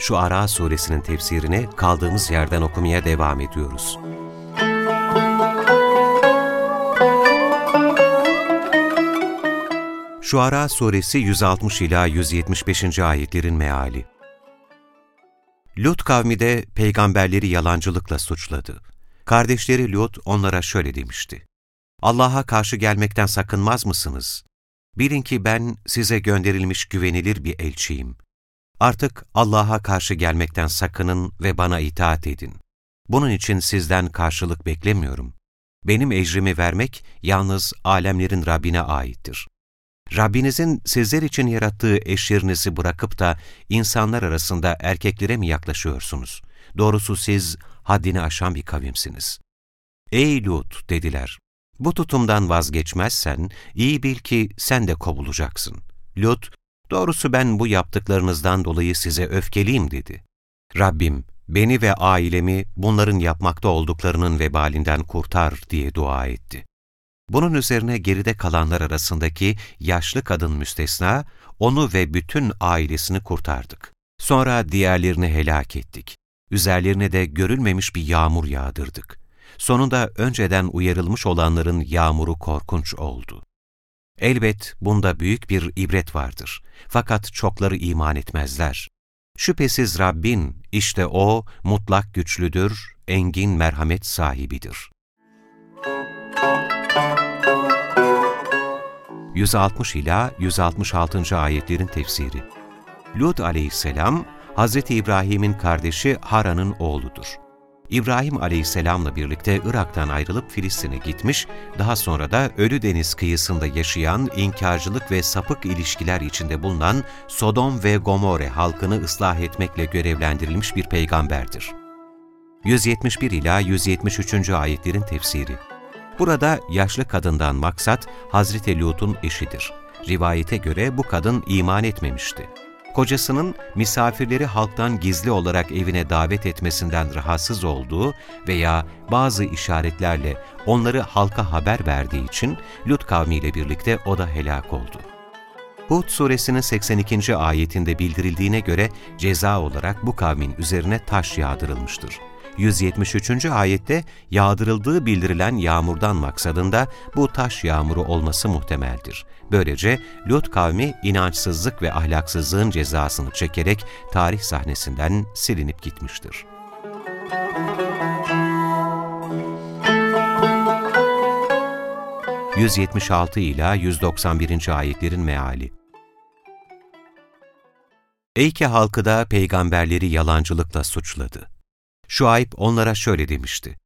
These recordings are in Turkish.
şu Ara suresinin tefsirini kaldığımız yerden okumaya devam ediyoruz. Şu Ara suresi 160 ila 175. ayetlerin meali. Lut kavmi de peygamberleri yalancılıkla suçladı. Kardeşleri Lut onlara şöyle demişti. Allah'a karşı gelmekten sakınmaz mısınız? Bilin ki ben size gönderilmiş güvenilir bir elçiyim. Artık Allah'a karşı gelmekten sakının ve bana itaat edin. Bunun için sizden karşılık beklemiyorum. Benim ecrimi vermek yalnız alemlerin Rabbine aittir. Rabbinizin sizler için yarattığı eşlerinizi bırakıp da insanlar arasında erkeklere mi yaklaşıyorsunuz? Doğrusu siz haddini aşan bir kavimsiniz. Ey Lut dediler, bu tutumdan vazgeçmezsen iyi bil ki sen de kovulacaksın. Lut, doğrusu ben bu yaptıklarınızdan dolayı size öfkeliyim dedi. Rabbim, beni ve ailemi bunların yapmakta olduklarının vebalinden kurtar diye dua etti. Bunun üzerine geride kalanlar arasındaki yaşlı kadın müstesna, onu ve bütün ailesini kurtardık. Sonra diğerlerini helak ettik. Üzerlerine de görülmemiş bir yağmur yağdırdık. Sonunda önceden uyarılmış olanların yağmuru korkunç oldu. Elbet bunda büyük bir ibret vardır. Fakat çokları iman etmezler. Şüphesiz Rabbin, işte O, mutlak güçlüdür, engin merhamet sahibidir. 160 ila 166. ayetlerin tefsiri Lut aleyhisselam, Hz. İbrahim'in kardeşi Haran'ın oğludur. İbrahim aleyhisselamla birlikte Irak'tan ayrılıp Filistin'e gitmiş, daha sonra da Ölü Deniz kıyısında yaşayan inkarcılık ve sapık ilişkiler içinde bulunan Sodom ve Gomorre halkını ıslah etmekle görevlendirilmiş bir peygamberdir. 171 ila 173. ayetlerin tefsiri Burada yaşlı kadından maksat Hazreti Lut'un eşidir. Rivayete göre bu kadın iman etmemişti. Kocasının misafirleri halktan gizli olarak evine davet etmesinden rahatsız olduğu veya bazı işaretlerle onları halka haber verdiği için Lut kavmiyle birlikte o da helak oldu. Hud suresinin 82. ayetinde bildirildiğine göre ceza olarak bu kavmin üzerine taş yağdırılmıştır. 173. ayette yağdırıldığı bildirilen yağmurdan maksadında bu taş yağmuru olması muhtemeldir. Böylece Lut kavmi inançsızlık ve ahlaksızlığın cezasını çekerek tarih sahnesinden silinip gitmiştir. ...176 ila 191. ayetlerin meali Eyke halkı da peygamberleri yalancılıkla suçladı. Şuayb onlara şöyle demişti.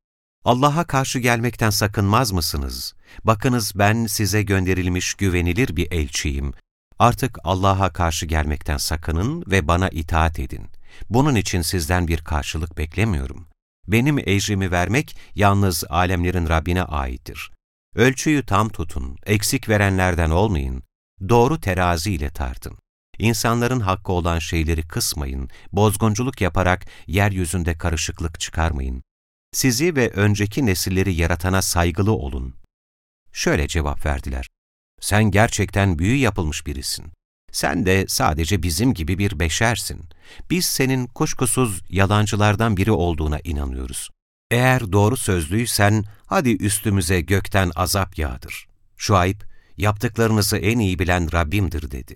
Allah'a karşı gelmekten sakınmaz mısınız? Bakınız ben size gönderilmiş güvenilir bir elçiyim. Artık Allah'a karşı gelmekten sakının ve bana itaat edin. Bunun için sizden bir karşılık beklemiyorum. Benim ecrimi vermek yalnız alemlerin Rabbine aittir. Ölçüyü tam tutun, eksik verenlerden olmayın. Doğru terazi ile tartın. İnsanların hakkı olan şeyleri kısmayın, bozgunculuk yaparak yeryüzünde karışıklık çıkarmayın. Sizi ve önceki nesilleri yaratana saygılı olun. Şöyle cevap verdiler. Sen gerçekten büyü yapılmış birisin. Sen de sadece bizim gibi bir beşersin. Biz senin kuşkusuz yalancılardan biri olduğuna inanıyoruz. Eğer doğru sözlüysen hadi üstümüze gökten azap yağdır. Şuayb, yaptıklarınızı en iyi bilen Rabbimdir dedi.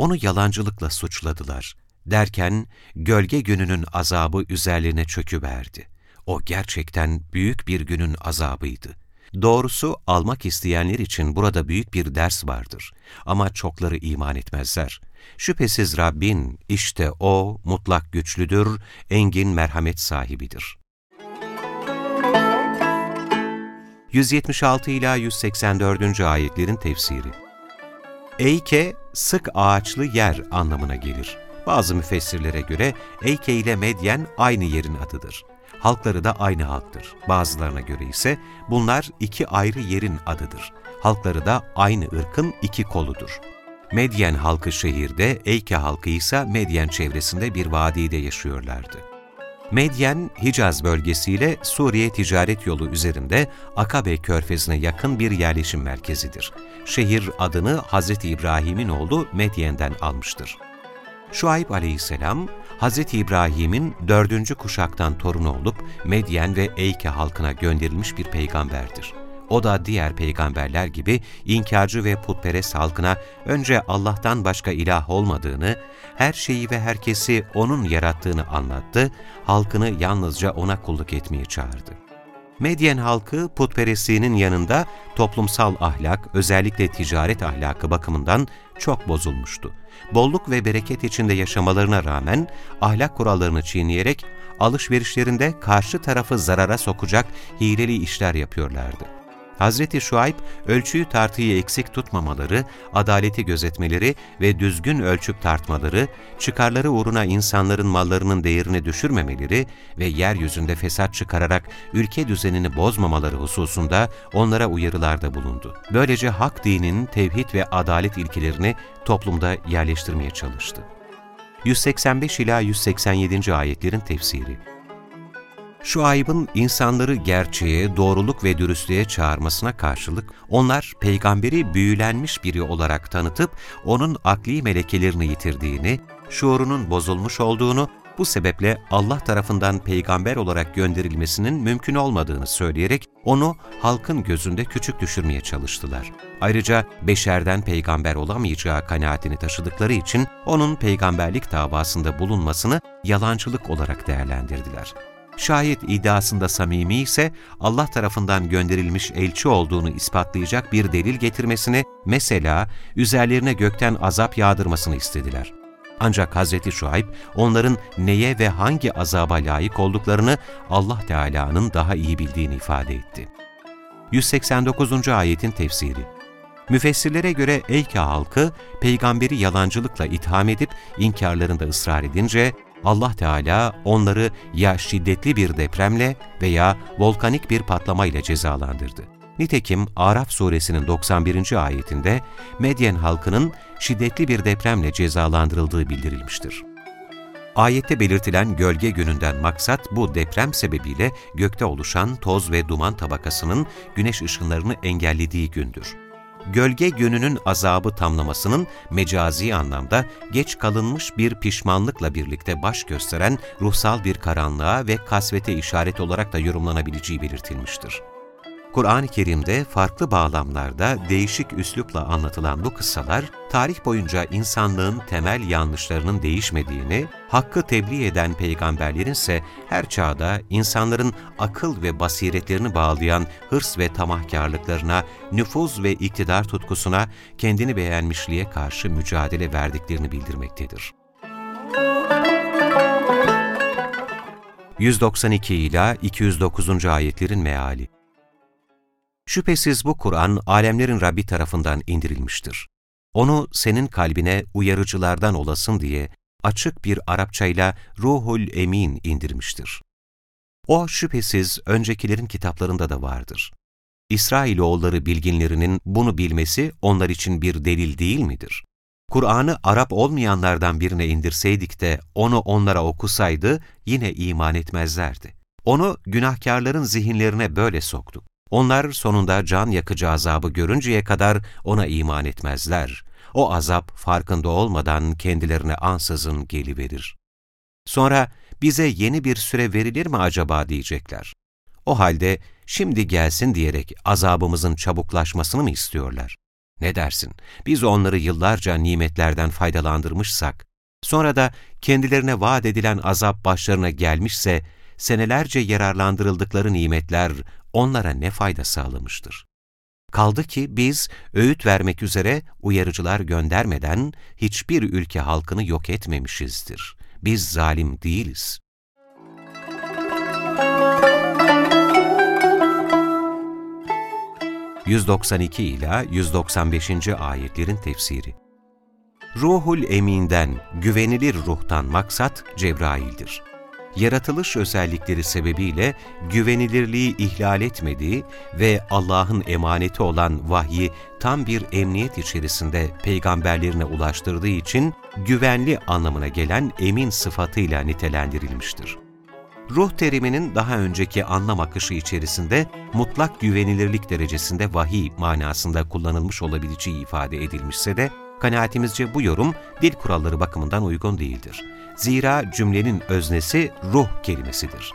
Onu yalancılıkla suçladılar. Derken gölge gününün azabı üzerlerine çöküverdi. O gerçekten büyük bir günün azabıydı. Doğrusu almak isteyenler için burada büyük bir ders vardır. Ama çokları iman etmezler. Şüphesiz Rabbin, işte O mutlak güçlüdür, engin merhamet sahibidir. 176 ila 184. ayetlerin tefsiri Eyke, sık ağaçlı yer anlamına gelir. Bazı müfessirlere göre Eyke ile Medyen aynı yerin adıdır. Halkları da aynı halktır. Bazılarına göre ise bunlar iki ayrı yerin adıdır. Halkları da aynı ırkın iki koludur. Medyen halkı şehirde, Eyke halkı ise Medyen çevresinde bir vadide yaşıyorlardı. Medyen, Hicaz bölgesiyle Suriye ticaret yolu üzerinde Akabe körfezine yakın bir yerleşim merkezidir. Şehir adını Hz. İbrahim'in oğlu Medyen'den almıştır. Şuayb aleyhisselam, Hz. İbrahim'in dördüncü kuşaktan torunu olup Medyen ve Eyke halkına gönderilmiş bir peygamberdir. O da diğer peygamberler gibi inkarcı ve putperest halkına önce Allah'tan başka ilah olmadığını, her şeyi ve herkesi O'nun yarattığını anlattı, halkını yalnızca O'na kulluk etmeye çağırdı. Medyen halkı putperestliğinin yanında toplumsal ahlak, özellikle ticaret ahlakı bakımından çok bozulmuştu. Bolluk ve bereket içinde yaşamalarına rağmen ahlak kurallarını çiğneyerek alışverişlerinde karşı tarafı zarara sokacak hileli işler yapıyorlardı. Hazreti Şuayb, ölçüyü tartıyı eksik tutmamaları, adaleti gözetmeleri ve düzgün ölçüp tartmaları, çıkarları uğruna insanların mallarının değerini düşürmemeleri ve yeryüzünde fesat çıkararak ülke düzenini bozmamaları hususunda onlara uyarılarda bulundu. Böylece hak dinin tevhid ve adalet ilkelerini toplumda yerleştirmeye çalıştı. 185 ila 187. ayetlerin tefsiri şu ayıbın insanları gerçeğe, doğruluk ve dürüstlüğe çağırmasına karşılık, onlar peygamberi büyülenmiş biri olarak tanıtıp, onun akli melekelerini yitirdiğini, şuurunun bozulmuş olduğunu, bu sebeple Allah tarafından peygamber olarak gönderilmesinin mümkün olmadığını söyleyerek onu halkın gözünde küçük düşürmeye çalıştılar. Ayrıca beşerden peygamber olamayacağı kanaatini taşıdıkları için onun peygamberlik davasında bulunmasını yalancılık olarak değerlendirdiler. Şayet iddiasında samimi ise Allah tarafından gönderilmiş elçi olduğunu ispatlayacak bir delil getirmesini, mesela üzerlerine gökten azap yağdırmasını istediler. Ancak Hz. Şuayb onların neye ve hangi azaba layık olduklarını Allah Teala'nın daha iyi bildiğini ifade etti. 189. ayetin tefsiri Müfessirlere göre Eyke halkı, peygamberi yalancılıkla itham edip inkarlarında ısrar edince, Allah Teala onları ya şiddetli bir depremle veya volkanik bir patlamayla cezalandırdı. Nitekim Araf suresinin 91. ayetinde Medyen halkının şiddetli bir depremle cezalandırıldığı bildirilmiştir. Ayette belirtilen gölge gününden maksat bu deprem sebebiyle gökte oluşan toz ve duman tabakasının güneş ışınlarını engellediği gündür gölge gününün azabı tamlamasının mecazi anlamda geç kalınmış bir pişmanlıkla birlikte baş gösteren ruhsal bir karanlığa ve kasvete işaret olarak da yorumlanabileceği belirtilmiştir. Kur'an-ı Kerim'de farklı bağlamlarda değişik üslupla anlatılan bu kıssalar, tarih boyunca insanlığın temel yanlışlarının değişmediğini, hakkı tebliğ eden peygamberlerin ise her çağda insanların akıl ve basiretlerini bağlayan hırs ve tamahkarlıklarına, nüfuz ve iktidar tutkusuna, kendini beğenmişliğe karşı mücadele verdiklerini bildirmektedir. 192 ila 209. ayetlerin meali Şüphesiz bu Kur'an, alemlerin Rabbi tarafından indirilmiştir. Onu senin kalbine uyarıcılardan olasın diye açık bir Arapçayla Ruhul Emin indirmiştir. O şüphesiz öncekilerin kitaplarında da vardır. İsrailoğulları bilginlerinin bunu bilmesi onlar için bir delil değil midir? Kur'an'ı Arap olmayanlardan birine indirseydik de onu onlara okusaydı yine iman etmezlerdi. Onu günahkarların zihinlerine böyle soktuk. Onlar sonunda can yakıcı azabı görünceye kadar ona iman etmezler. O azap farkında olmadan kendilerine ansızın geliverir. Sonra bize yeni bir süre verilir mi acaba diyecekler. O halde şimdi gelsin diyerek azabımızın çabuklaşmasını mı istiyorlar? Ne dersin? Biz onları yıllarca nimetlerden faydalandırmışsak, sonra da kendilerine vaat edilen azap başlarına gelmişse, senelerce yararlandırıldıkları nimetler onlara ne fayda sağlamıştır? Kaldı ki biz öğüt vermek üzere uyarıcılar göndermeden hiçbir ülke halkını yok etmemişizdir. Biz zalim değiliz. ...192 ila 195. ayetlerin tefsiri Ruhul Emin'den, güvenilir ruhtan maksat Cebrail'dir. Yaratılış özellikleri sebebiyle güvenilirliği ihlal etmediği ve Allah'ın emaneti olan vahyi tam bir emniyet içerisinde peygamberlerine ulaştırdığı için güvenli anlamına gelen emin sıfatıyla nitelendirilmiştir. Ruh teriminin daha önceki anlam akışı içerisinde mutlak güvenilirlik derecesinde vahiy manasında kullanılmış olabileceği ifade edilmişse de, kanaatimizce bu yorum dil kuralları bakımından uygun değildir. Zira cümlenin öznesi ruh kelimesidir.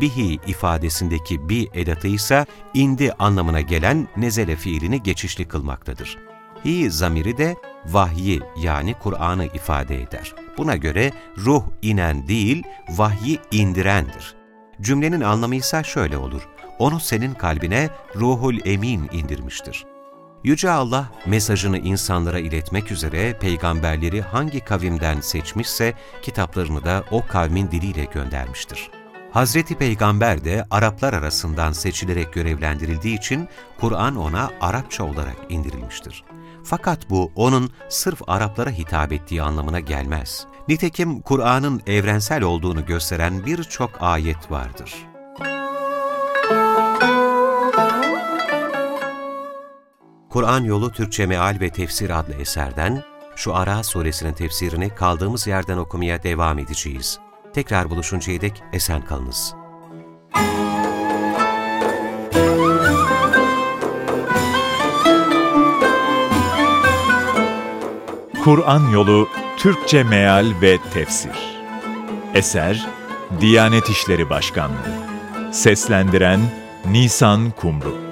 Bihi ifadesindeki bi edatı ise indi anlamına gelen nezele fiilini geçişli kılmaktadır. Hi zamiri de vahyi yani Kur'an'ı ifade eder. Buna göre ruh inen değil, vahyi indirendir. Cümlenin anlamı ise şöyle olur. Onu senin kalbine ruhul emin indirmiştir. Yüce Allah mesajını insanlara iletmek üzere peygamberleri hangi kavimden seçmişse kitaplarını da o kavmin diliyle göndermiştir. Hazreti Peygamber de Araplar arasından seçilerek görevlendirildiği için Kur'an ona Arapça olarak indirilmiştir. Fakat bu onun sırf Araplara hitap ettiği anlamına gelmez. Nitekim Kur'an'ın evrensel olduğunu gösteren birçok ayet vardır. Kur'an Yolu Türkçe Meal ve Tefsir adlı eserden şu Ara suresinin tefsirini kaldığımız yerden okumaya devam edeceğiz. Tekrar buluşuncaya dek esen kalınız. Kur'an Yolu Türkçe Meal ve Tefsir Eser Diyanet İşleri Başkanlığı Seslendiren Nisan Kumru